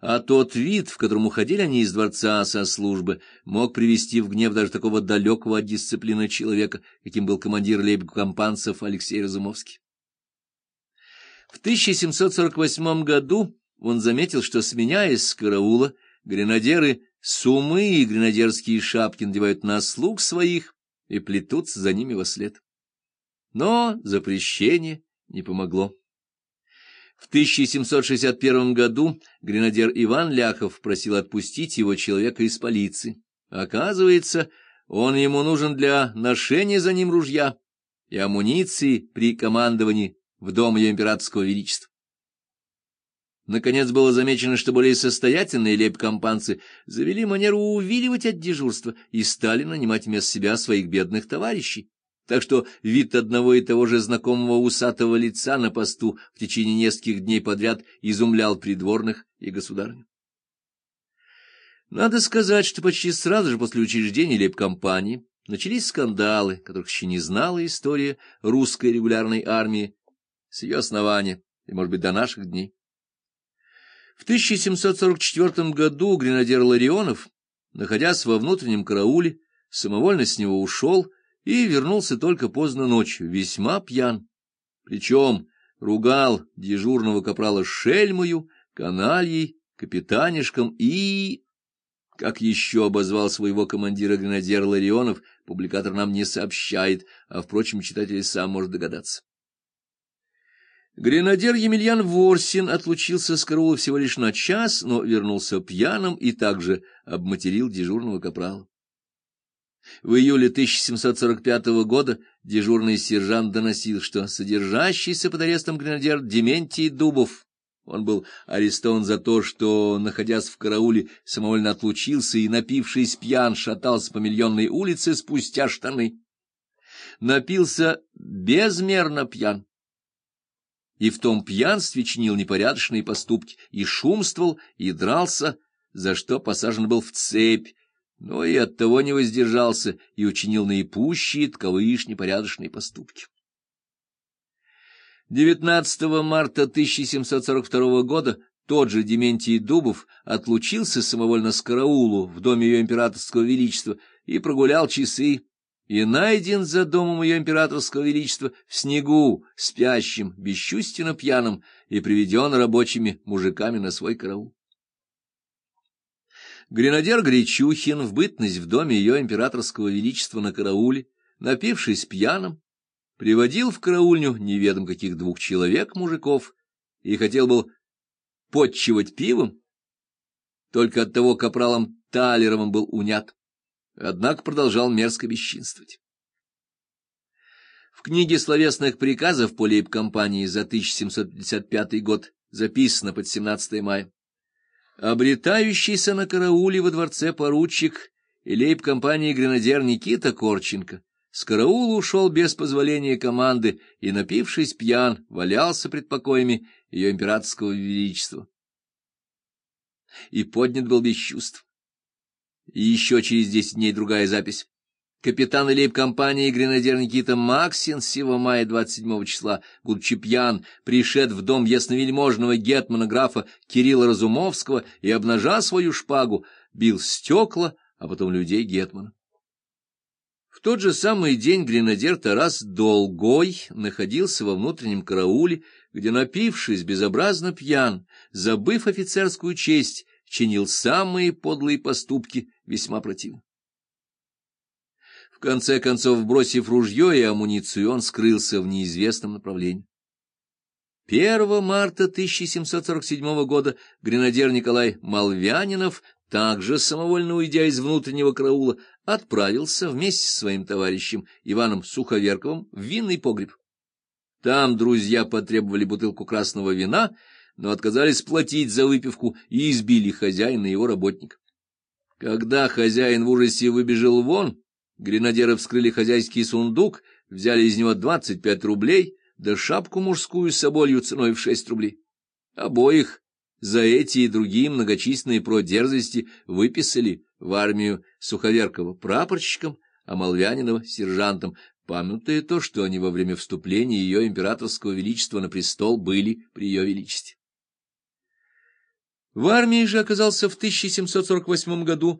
а тот вид, в котором уходили они из дворца со службы, мог привести в гнев даже такого далекого от дисциплины человека, каким был командир лейб-компанцев Алексей Разумовский. В 1748 году он заметил, что, сменяясь с караула, гренадеры сумы и гренадерские шапки надевают на слуг своих и плетутся за ними во след. Но запрещение не помогло. В 1761 году гренадер Иван Ляхов просил отпустить его человека из полиции. Оказывается, он ему нужен для ношения за ним ружья и амуниции при командовании в дом ее императорского величества. Наконец было замечено, что более состоятельные лейб-компанцы завели манеру увиливать от дежурства и стали нанимать вместо себя своих бедных товарищей так что вид одного и того же знакомого усатого лица на посту в течение нескольких дней подряд изумлял придворных и государню. Надо сказать, что почти сразу же после учреждения лейб-компании начались скандалы, которых еще не знала история русской регулярной армии с ее основания и, может быть, до наших дней. В 1744 году гренадер Ларионов, находясь во внутреннем карауле, самовольно с него ушел и вернулся только поздно ночью, весьма пьян. Причем ругал дежурного капрала шельмою, канальей, капитанишком и... Как еще обозвал своего командира гренадер Ларионов, публикатор нам не сообщает, а, впрочем, читатель сам может догадаться. Гренадер Емельян Ворсин отлучился с караула всего лишь на час, но вернулся пьяным и также обматерил дежурного капрала. В июле 1745 года дежурный сержант доносил, что содержащийся под арестом гренадер Дементий Дубов, он был арестован за то, что, находясь в карауле, самовольно отлучился и, напившись пьян, шатался по миллионной улице спустя штаны. Напился безмерно пьян. И в том пьянстве чинил непорядочные поступки, и шумствовал, и дрался, за что посажен был в цепь, но и оттого не воздержался и учинил наипущие таковые непорядочные поступки. 19 марта 1742 года тот же Дементий Дубов отлучился самовольно с караулу в доме ее императорского величества и прогулял часы, и найден за домом ее императорского величества в снегу, спящим, бесчувственно пьяным, и приведен рабочими мужиками на свой караул. Гренадер Гречухин в бытность в доме ее императорского величества на карауле, напившись пьяным, приводил в караульню неведом каких двух человек-мужиков и хотел был подчивать пивом, только от того капралом Талеровым был унят, однако продолжал мерзко бесчинствовать. В книге словесных приказов по лейб-компании за 1755 год записано под 17 мая. Обретающийся на карауле во дворце поручик и лейб-компании гренадер Никита Корченко с караула ушел без позволения команды и, напившись пьян, валялся пред покоями ее императорского величества. И поднят был без чувств. И еще через десять дней другая запись. Капитан лейб-компании гренадер Никита Максин сего мая 27 числа, будучи пьян, пришед в дом ясновельможного гетмана графа Кирилла Разумовского и, обнажа свою шпагу, бил стекла, а потом людей гетмана. В тот же самый день гренадер Тарас Долгой находился во внутреннем карауле, где, напившись безобразно пьян, забыв офицерскую честь, чинил самые подлые поступки, весьма противно. В конце концов, бросив ружье и амуницию, он скрылся в неизвестном направлении. 1 марта 1747 года гренадер Николай Малвянинов, также самовольно уйдя из внутреннего караула, отправился вместе с своим товарищем Иваном Суховерковым в винный погреб. Там друзья потребовали бутылку красного вина, но отказались платить за выпивку и избили хозяина и его работника. Когда хозяин в ужасе выбежал вон, Гренадеры вскрыли хозяйский сундук, взяли из него двадцать пять рублей, да шапку мужскую с соболью ценой в шесть рублей. Обоих за эти и другие многочисленные продерзости выписали в армию Суховеркова прапорщиком, а Молвянинова сержантом, памятуя то, что они во время вступления ее императорского величества на престол были при ее величестве. В армии же оказался в 1748 году